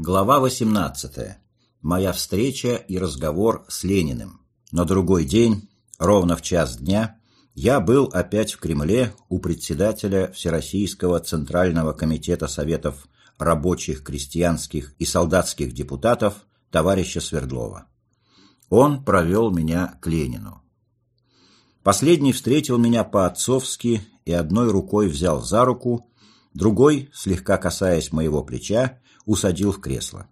Глава 18. Моя встреча и разговор с Лениным. На другой день, ровно в час дня, я был опять в Кремле у председателя Всероссийского Центрального комитета Советов рабочих, крестьянских и солдатских депутатов товарища Свердлова. Он провел меня к Ленину. Последний встретил меня по-отцовски и одной рукой взял за руку, другой, слегка касаясь моего плеча, усадил в кресло.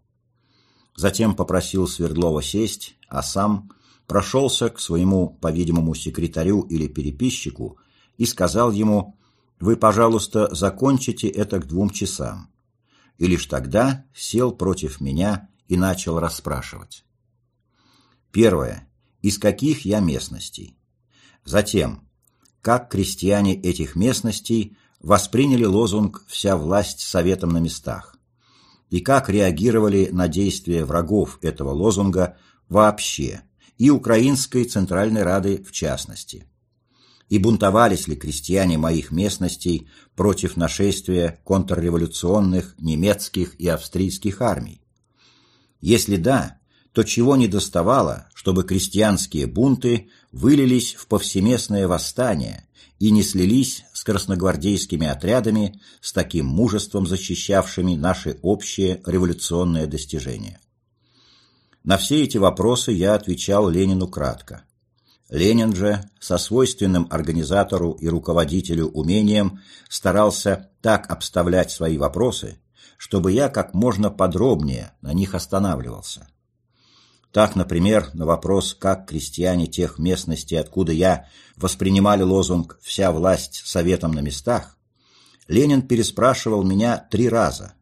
Затем попросил Свердлова сесть, а сам прошелся к своему, по-видимому, секретарю или переписчику и сказал ему «Вы, пожалуйста, закончите это к двум часам». И лишь тогда сел против меня и начал расспрашивать. Первое. Из каких я местностей? Затем, как крестьяне этих местностей восприняли лозунг «Вся власть советом на местах», и как реагировали на действия врагов этого лозунга вообще, и Украинской Центральной Рады в частности. И бунтовались ли крестьяне моих местностей против нашествия контрреволюционных немецких и австрийских армий? Если да, то чего не доставало, чтобы крестьянские бунты вылились в повсеместное восстание и не слились красногвардейскими отрядами, с таким мужеством защищавшими наши общие революционные достижения. На все эти вопросы я отвечал Ленину кратко. Ленин же, со свойственным организатору и руководителю умением, старался так обставлять свои вопросы, чтобы я как можно подробнее на них останавливался. Так, например, на вопрос, как крестьяне тех местностей, откуда я, воспринимали лозунг «Вся власть советом на местах», Ленин переспрашивал меня три раза,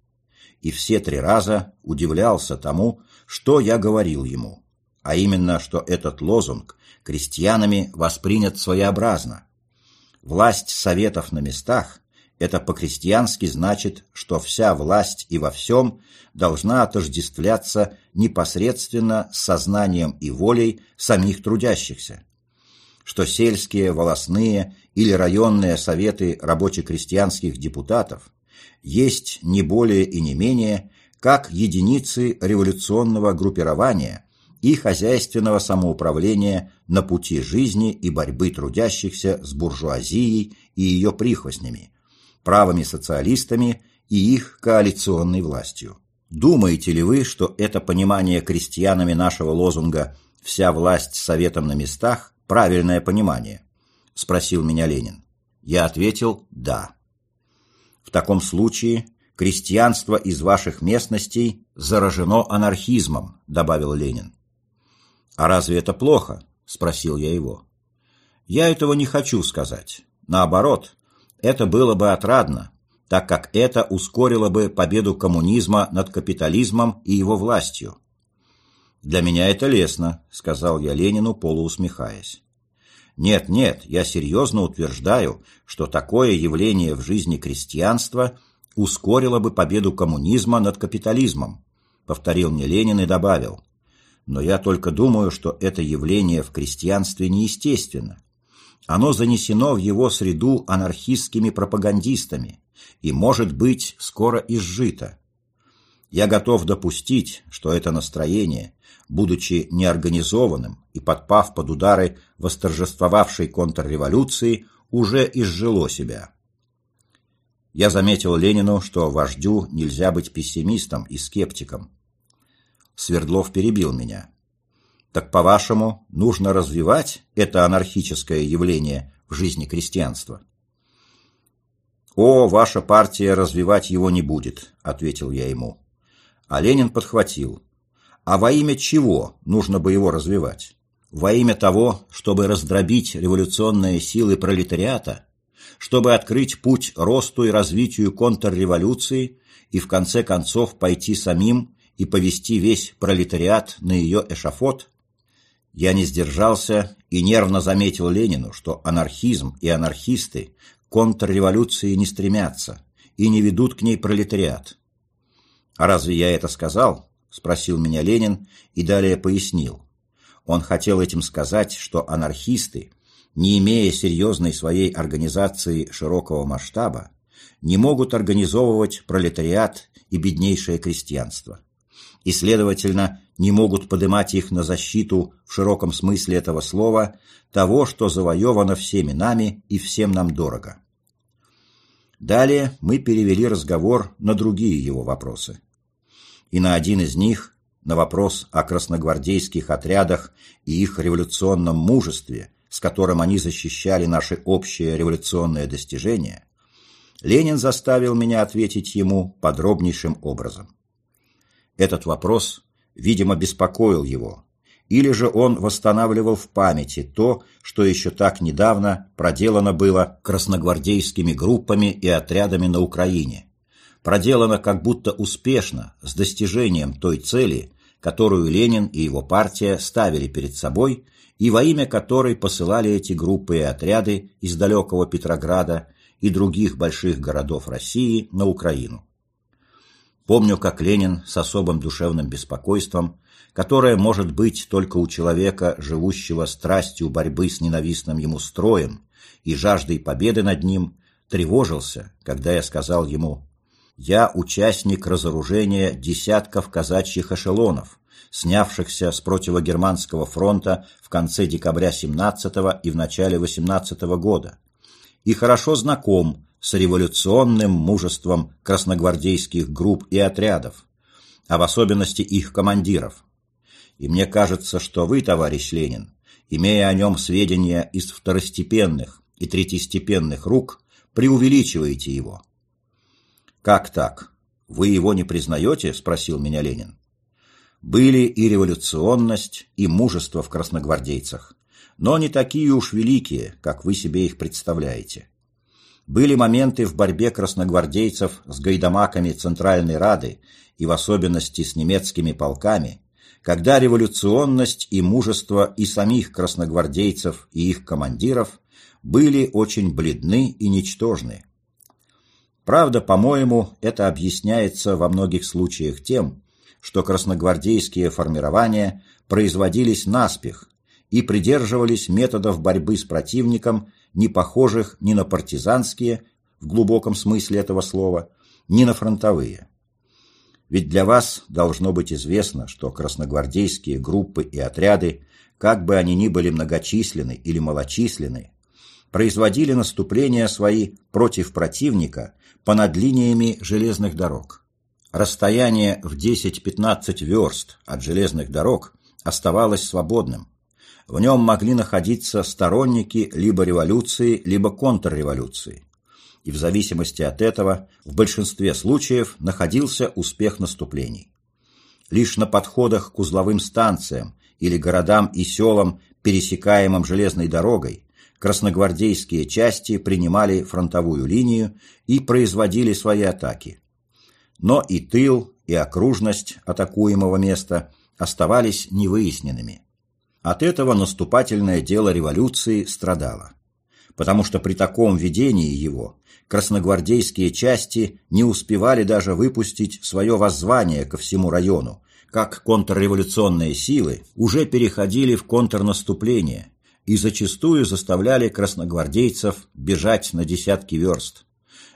и все три раза удивлялся тому, что я говорил ему, а именно, что этот лозунг крестьянами воспринят своеобразно. Власть советов на местах это по-крестьянски значит, что вся власть и во всем должна отождествляться непосредственно с сознанием и волей самих трудящихся. Что сельские, волосные или районные советы рабоче-крестьянских депутатов есть не более и не менее как единицы революционного группирования и хозяйственного самоуправления на пути жизни и борьбы трудящихся с буржуазией и ее прихвостнями, правыми социалистами и их коалиционной властью. Думаете ли вы, что это понимание крестьянами нашего лозунга «Вся власть советом на местах» – правильное понимание? – спросил меня Ленин. Я ответил «да». В таком случае крестьянство из ваших местностей заражено анархизмом, добавил Ленин. А разве это плохо? спросил я его. Я этого не хочу сказать. Наоборот, это было бы отрадно, так как это ускорило бы победу коммунизма над капитализмом и его властью. «Для меня это лестно», — сказал я Ленину, полуусмехаясь. «Нет, нет, я серьезно утверждаю, что такое явление в жизни крестьянства ускорило бы победу коммунизма над капитализмом», — повторил мне Ленин и добавил. «Но я только думаю, что это явление в крестьянстве неестественно, оно занесено в его среду анархистскими пропагандистами и, может быть, скоро изжито. Я готов допустить, что это настроение, будучи неорганизованным и подпав под удары восторжествовавшей контрреволюции, уже изжило себя. Я заметил Ленину, что вождю нельзя быть пессимистом и скептиком. Свердлов перебил меня. Так, по-вашему, нужно развивать это анархическое явление в жизни крестьянства? «О, ваша партия развивать его не будет», — ответил я ему. А Ленин подхватил. «А во имя чего нужно бы его развивать? Во имя того, чтобы раздробить революционные силы пролетариата, чтобы открыть путь росту и развитию контрреволюции и в конце концов пойти самим и повести весь пролетариат на ее эшафот?» Я не сдержался и нервно заметил Ленину, что анархизм и анархисты к контрреволюции не стремятся и не ведут к ней пролетариат. «А разве я это сказал?» – спросил меня Ленин и далее пояснил. Он хотел этим сказать, что анархисты, не имея серьезной своей организации широкого масштаба, не могут организовывать пролетариат и беднейшее крестьянство. И, следовательно, не могут поднимать их на защиту в широком смысле этого слова того, что завоевано всеми нами и всем нам дорого. Далее мы перевели разговор на другие его вопросы. И на один из них, на вопрос о красногвардейских отрядах и их революционном мужестве, с которым они защищали наши общие революционные достижения, Ленин заставил меня ответить ему подробнейшим образом. Этот вопрос, видимо, беспокоил его, или же он восстанавливал в памяти то, что еще так недавно проделано было красногвардейскими группами и отрядами на Украине. Проделано как будто успешно, с достижением той цели, которую Ленин и его партия ставили перед собой и во имя которой посылали эти группы и отряды из далекого Петрограда и других больших городов России на Украину. Помню, как Ленин с особым душевным беспокойством, которое может быть только у человека, живущего страстью борьбы с ненавистным ему строем и жаждой победы над ним, тревожился, когда я сказал ему «Я участник разоружения десятков казачьих эшелонов, снявшихся с противогерманского фронта в конце декабря 17 и в начале 18 года, и хорошо знаком с революционным мужеством красногвардейских групп и отрядов, а в особенности их командиров. И мне кажется, что вы, товарищ Ленин, имея о нем сведения из второстепенных и третьестепенных рук, преувеличиваете его. «Как так? Вы его не признаете?» – спросил меня Ленин. Были и революционность, и мужество в красногвардейцах, но не такие уж великие, как вы себе их представляете. Были моменты в борьбе красногвардейцев с гайдамаками Центральной Рады и в особенности с немецкими полками, когда революционность и мужество и самих красногвардейцев и их командиров были очень бледны и ничтожны. Правда, по-моему, это объясняется во многих случаях тем, что красногвардейские формирования производились наспех и придерживались методов борьбы с противником не похожих ни на партизанские, в глубоком смысле этого слова, ни на фронтовые. Ведь для вас должно быть известно, что красногвардейские группы и отряды, как бы они ни были многочисленны или малочисленны, производили наступления свои против противника понад линиями железных дорог. Расстояние в 10-15 верст от железных дорог оставалось свободным, в нем могли находиться сторонники либо революции, либо контрреволюции. И в зависимости от этого в большинстве случаев находился успех наступлений. Лишь на подходах к узловым станциям или городам и селам, пересекаемым железной дорогой, красногвардейские части принимали фронтовую линию и производили свои атаки. Но и тыл, и окружность атакуемого места оставались невыясненными. От этого наступательное дело революции страдало, потому что при таком ведении его красногвардейские части не успевали даже выпустить свое воззвание ко всему району, как контрреволюционные силы уже переходили в контрнаступление и зачастую заставляли красногвардейцев бежать на десятки верст.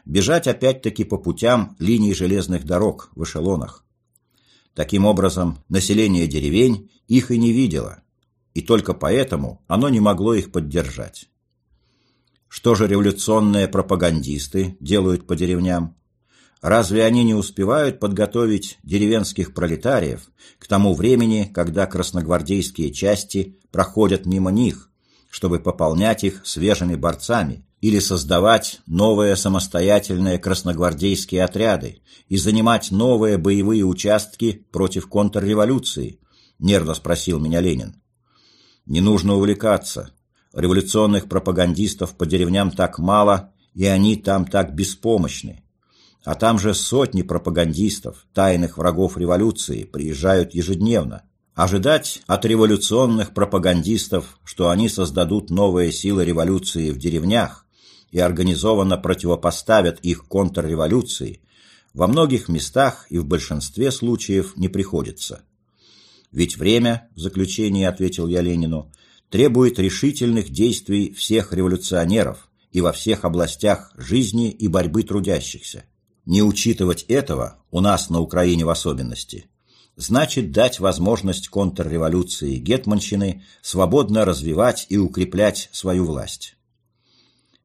Бежать опять-таки по путям линий железных дорог в эшелонах. Таким образом, население деревень их и не видело – и только поэтому оно не могло их поддержать. Что же революционные пропагандисты делают по деревням? Разве они не успевают подготовить деревенских пролетариев к тому времени, когда красногвардейские части проходят мимо них, чтобы пополнять их свежими борцами или создавать новые самостоятельные красногвардейские отряды и занимать новые боевые участки против контрреволюции? Нервно спросил меня Ленин. Не нужно увлекаться. Революционных пропагандистов по деревням так мало, и они там так беспомощны. А там же сотни пропагандистов, тайных врагов революции, приезжают ежедневно. Ожидать от революционных пропагандистов, что они создадут новые силы революции в деревнях и организованно противопоставят их контрреволюции, во многих местах и в большинстве случаев не приходится. Ведь время, в заключении ответил я Ленину, требует решительных действий всех революционеров и во всех областях жизни и борьбы трудящихся. Не учитывать этого, у нас на Украине в особенности, значит дать возможность контрреволюции Гетманщины свободно развивать и укреплять свою власть.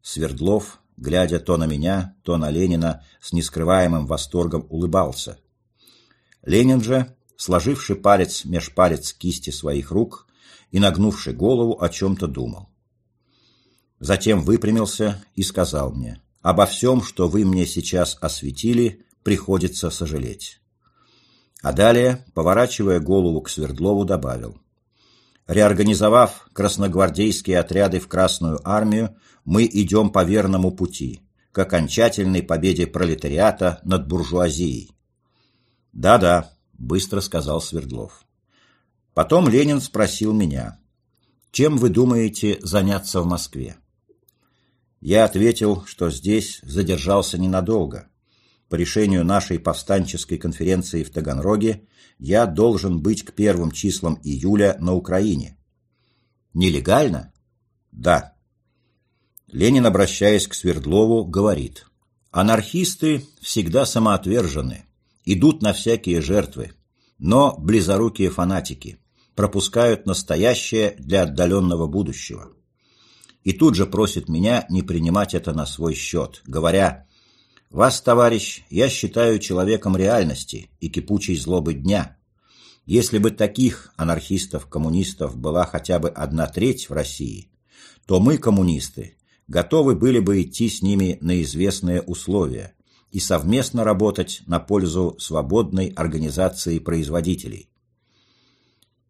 Свердлов, глядя то на меня, то на Ленина, с нескрываемым восторгом улыбался. Ленин же, сложивший палец меж палец кисти своих рук и нагнувший голову, о чем-то думал. Затем выпрямился и сказал мне, «Обо всем, что вы мне сейчас осветили, приходится сожалеть». А далее, поворачивая голову к Свердлову, добавил, «Реорганизовав красногвардейские отряды в Красную армию, мы идем по верному пути, к окончательной победе пролетариата над буржуазией». «Да-да», — быстро сказал Свердлов. Потом Ленин спросил меня, «Чем вы думаете заняться в Москве?» Я ответил, что здесь задержался ненадолго. По решению нашей повстанческой конференции в Таганроге я должен быть к первым числам июля на Украине. Нелегально? Да. Ленин, обращаясь к Свердлову, говорит, «Анархисты всегда самоотвержены, идут на всякие жертвы, но близорукие фанатики пропускают настоящее для отдаленного будущего и тут же просит меня не принимать это на свой счет, говоря «Вас, товарищ, я считаю человеком реальности и кипучей злобы дня. Если бы таких анархистов-коммунистов была хотя бы одна треть в России, то мы, коммунисты, готовы были бы идти с ними на известные условия и совместно работать на пользу свободной организации производителей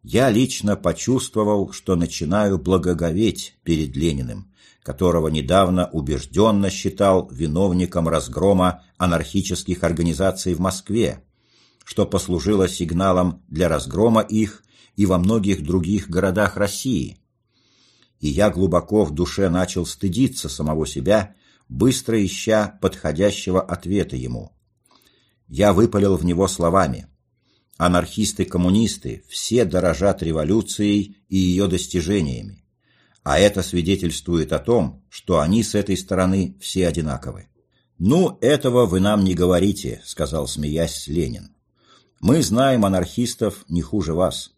я лично почувствовал, что начинаю благоговеть перед Лениным, которого недавно убежденно считал виновником разгрома анархических организаций в Москве, что послужило сигналом для разгрома их и во многих других городах России. И я глубоко в душе начал стыдиться самого себя, быстро ища подходящего ответа ему. Я выпалил в него словами – Анархисты-коммунисты все дорожат революцией и ее достижениями, а это свидетельствует о том, что они с этой стороны все одинаковы. «Ну, этого вы нам не говорите», — сказал, смеясь Ленин. «Мы знаем анархистов не хуже вас.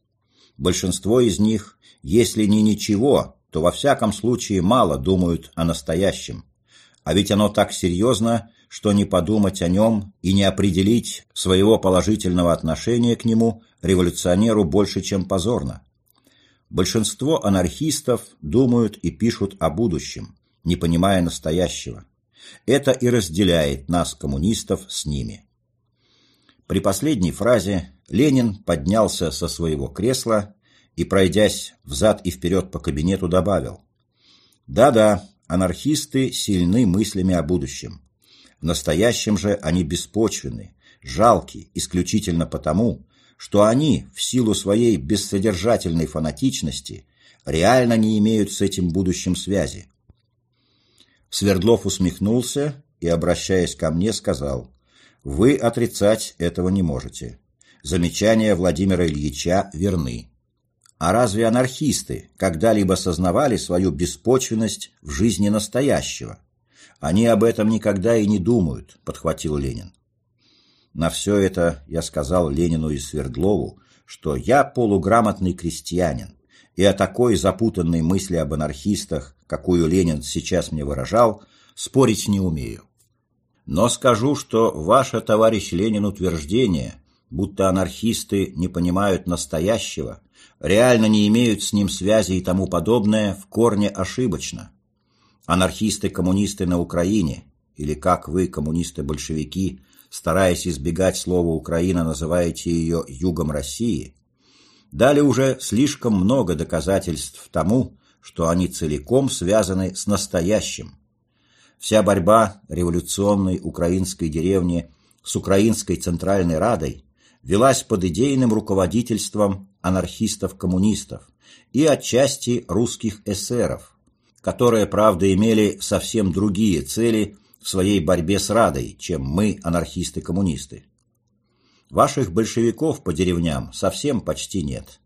Большинство из них, если не ничего, то во всяком случае мало думают о настоящем. А ведь оно так серьезно, что не подумать о нем и не определить своего положительного отношения к нему революционеру больше, чем позорно. Большинство анархистов думают и пишут о будущем, не понимая настоящего. Это и разделяет нас, коммунистов, с ними. При последней фразе Ленин поднялся со своего кресла и, пройдясь взад и вперед по кабинету, добавил «Да-да, анархисты сильны мыслями о будущем. В настоящем же они беспочвенны, жалки исключительно потому, что они, в силу своей бессодержательной фанатичности, реально не имеют с этим будущим связи. Свердлов усмехнулся и, обращаясь ко мне, сказал, «Вы отрицать этого не можете. Замечания Владимира Ильича верны. А разве анархисты когда-либо сознавали свою беспочвенность в жизни настоящего? Они об этом никогда и не думают, подхватил Ленин. На все это я сказал Ленину и Свердлову, что я полуграмотный крестьянин, и о такой запутанной мысли об анархистах, какую Ленин сейчас мне выражал, спорить не умею. Но скажу, что ваше, товарищ Ленин, утверждение, будто анархисты не понимают настоящего, реально не имеют с ним связи и тому подобное, в корне ошибочно. Анархисты-коммунисты на Украине, или как вы, коммунисты-большевики, стараясь избегать слова «Украина», называете ее «югом России», дали уже слишком много доказательств тому, что они целиком связаны с настоящим. Вся борьба революционной украинской деревни с Украинской Центральной Радой велась под идейным руководительством анархистов-коммунистов и отчасти русских эсеров – которые, правда, имели совсем другие цели в своей борьбе с Радой, чем мы, анархисты-коммунисты. Ваших большевиков по деревням совсем почти нет.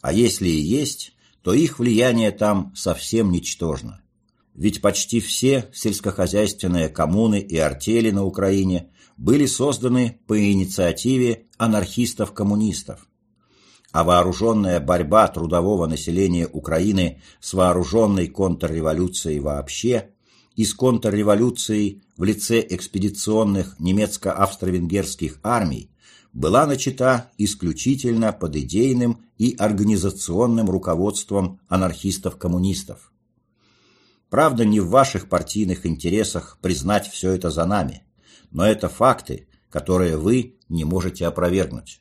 А если и есть, то их влияние там совсем ничтожно. Ведь почти все сельскохозяйственные коммуны и артели на Украине были созданы по инициативе анархистов-коммунистов. А вооруженная борьба трудового населения Украины с вооруженной контрреволюцией вообще и с контрреволюцией в лице экспедиционных немецко-австро-венгерских армий была начата исключительно под идейным и организационным руководством анархистов-коммунистов. Правда, не в ваших партийных интересах признать все это за нами, но это факты, которые вы не можете опровергнуть.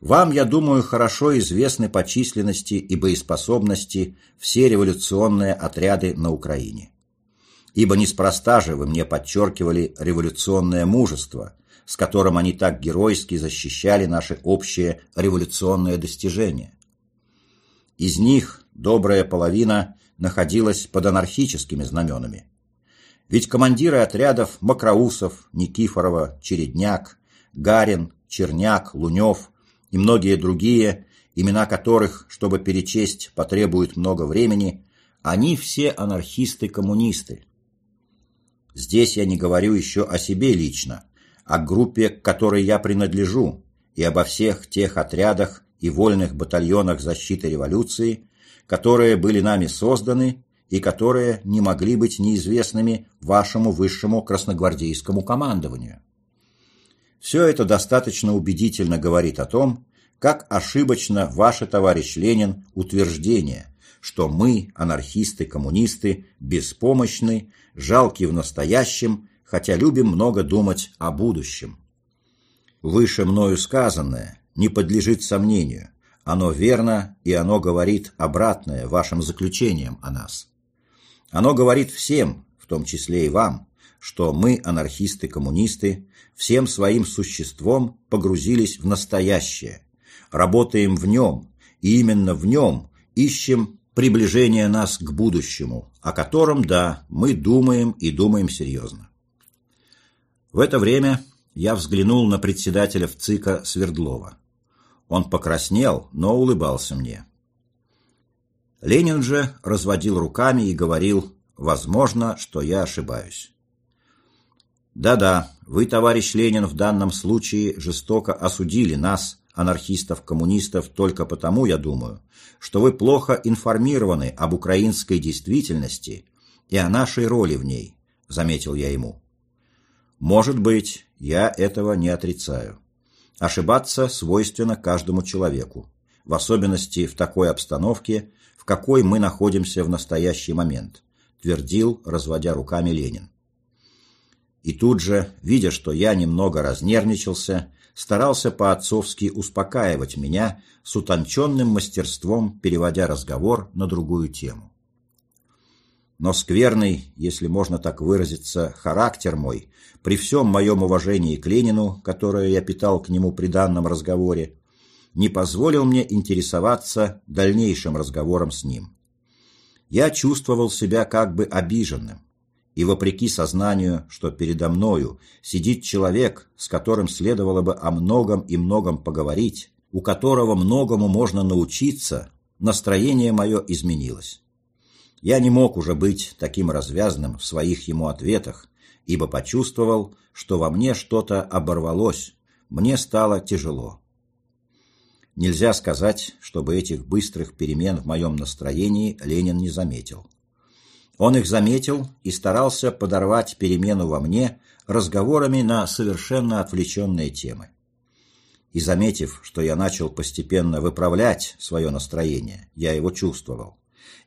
Вам, я думаю, хорошо известны по численности и боеспособности все революционные отряды на Украине. Ибо неспроста же вы мне подчеркивали революционное мужество, с которым они так геройски защищали наши общие революционные достижения. Из них добрая половина находилась под анархическими знаменами. Ведь командиры отрядов Макроусов, Никифорова, Чередняк, Гарин, Черняк, Лунев и многие другие, имена которых, чтобы перечесть, потребует много времени, они все анархисты-коммунисты. Здесь я не говорю еще о себе лично, о группе, к которой я принадлежу, и обо всех тех отрядах и вольных батальонах защиты революции, которые были нами созданы и которые не могли быть неизвестными вашему высшему красногвардейскому командованию. Все это достаточно убедительно говорит о том, как ошибочно ваше, товарищ Ленин, утверждение, что мы, анархисты-коммунисты, беспомощны, жалки в настоящем хотя любим много думать о будущем. Выше мною сказанное не подлежит сомнению, оно верно и оно говорит обратное вашим заключениям о нас. Оно говорит всем, в том числе и вам, что мы, анархисты-коммунисты, всем своим существом погрузились в настоящее, работаем в нем, и именно в нем ищем приближение нас к будущему, о котором, да, мы думаем и думаем серьезно. В это время я взглянул на председателя ВЦИКа Свердлова. Он покраснел, но улыбался мне. Ленин же разводил руками и говорил, возможно, что я ошибаюсь. Да-да, вы, товарищ Ленин, в данном случае жестоко осудили нас, анархистов-коммунистов, только потому, я думаю, что вы плохо информированы об украинской действительности и о нашей роли в ней, заметил я ему. Может быть, я этого не отрицаю. Ошибаться свойственно каждому человеку, в особенности в такой обстановке, в какой мы находимся в настоящий момент, твердил, разводя руками Ленин. И тут же, видя, что я немного разнервничался, старался по-отцовски успокаивать меня с утонченным мастерством, переводя разговор на другую тему но скверный, если можно так выразиться, характер мой, при всем моем уважении к Ленину, которое я питал к нему при данном разговоре, не позволил мне интересоваться дальнейшим разговором с ним. Я чувствовал себя как бы обиженным, и вопреки сознанию, что передо мною сидит человек, с которым следовало бы о многом и многом поговорить, у которого многому можно научиться, настроение мое изменилось. Я не мог уже быть таким развязным в своих ему ответах, ибо почувствовал, что во мне что-то оборвалось, мне стало тяжело. Нельзя сказать, чтобы этих быстрых перемен в моем настроении Ленин не заметил. Он их заметил и старался подорвать перемену во мне разговорами на совершенно отвлеченные темы. И заметив, что я начал постепенно выправлять свое настроение, я его чувствовал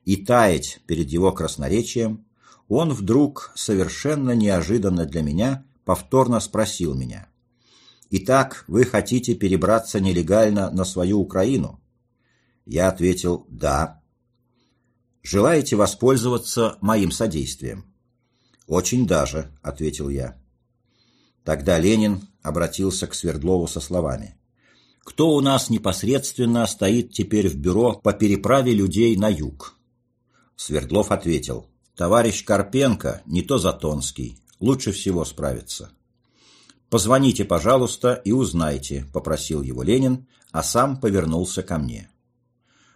и таять перед его красноречием, он вдруг, совершенно неожиданно для меня, повторно спросил меня. «Итак, вы хотите перебраться нелегально на свою Украину?» Я ответил «да». «Желаете воспользоваться моим содействием?» «Очень даже», — ответил я. Тогда Ленин обратился к Свердлову со словами. «Кто у нас непосредственно стоит теперь в бюро по переправе людей на юг?» Свердлов ответил, «Товарищ Карпенко, не то Затонский, лучше всего справится». «Позвоните, пожалуйста, и узнайте», – попросил его Ленин, а сам повернулся ко мне.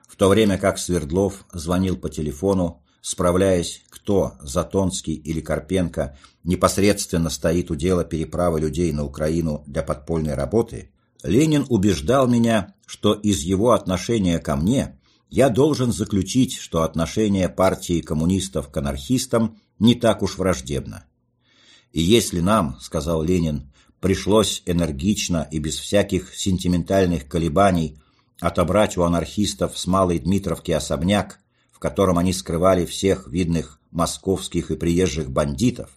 В то время как Свердлов звонил по телефону, справляясь, кто, Затонский или Карпенко, непосредственно стоит у дела переправы людей на Украину для подпольной работы, Ленин убеждал меня, что из его отношения ко мне я должен заключить, что отношение партии коммунистов к анархистам не так уж враждебно. И если нам, сказал Ленин, пришлось энергично и без всяких сентиментальных колебаний отобрать у анархистов с Малой Дмитровки особняк, в котором они скрывали всех видных московских и приезжих бандитов,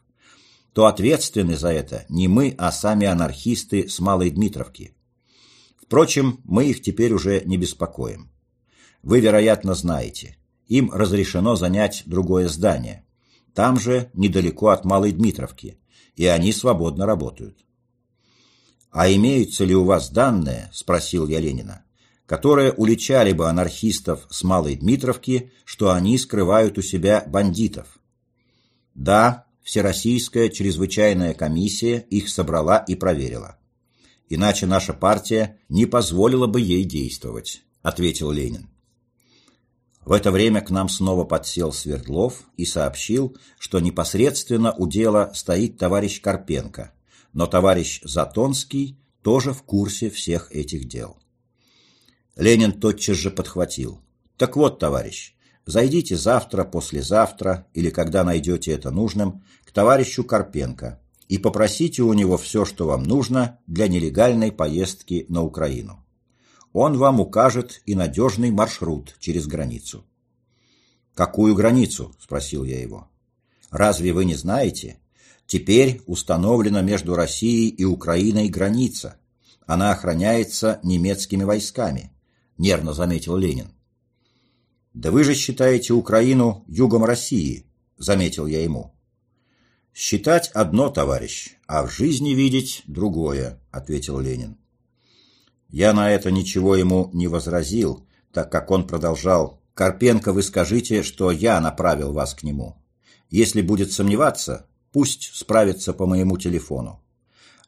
то ответственны за это не мы, а сами анархисты с Малой Дмитровки. Впрочем, мы их теперь уже не беспокоим. Вы, вероятно, знаете, им разрешено занять другое здание. Там же, недалеко от Малой Дмитровки, и они свободно работают. «А имеются ли у вас данные?» – спросил я Ленина которые уличали бы анархистов с Малой Дмитровки, что они скрывают у себя бандитов. Да, Всероссийская чрезвычайная комиссия их собрала и проверила. Иначе наша партия не позволила бы ей действовать, ответил Ленин. В это время к нам снова подсел Свердлов и сообщил, что непосредственно у дела стоит товарищ Карпенко, но товарищ Затонский тоже в курсе всех этих дел. Ленин тотчас же подхватил. «Так вот, товарищ, зайдите завтра, послезавтра или когда найдете это нужным к товарищу Карпенко и попросите у него все, что вам нужно для нелегальной поездки на Украину. Он вам укажет и надежный маршрут через границу». «Какую границу?» – спросил я его. «Разве вы не знаете? Теперь установлена между Россией и Украиной граница. Она охраняется немецкими войсками нервно заметил Ленин. «Да вы же считаете Украину югом России», — заметил я ему. «Считать одно, товарищ, а в жизни видеть другое», — ответил Ленин. Я на это ничего ему не возразил, так как он продолжал. «Карпенко, вы скажите, что я направил вас к нему. Если будет сомневаться, пусть справится по моему телефону.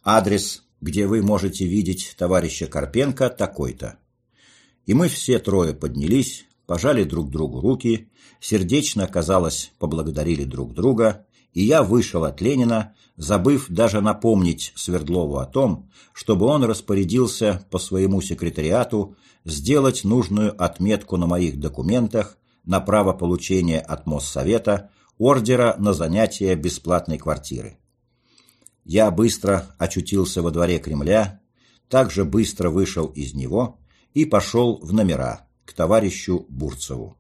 Адрес, где вы можете видеть товарища Карпенко, такой-то и мы все трое поднялись, пожали друг другу руки, сердечно, казалось, поблагодарили друг друга, и я вышел от Ленина, забыв даже напомнить Свердлову о том, чтобы он распорядился по своему секретариату сделать нужную отметку на моих документах на право получения от Моссовета ордера на занятие бесплатной квартиры. Я быстро очутился во дворе Кремля, также быстро вышел из него и пошел в номера к товарищу Бурцеву.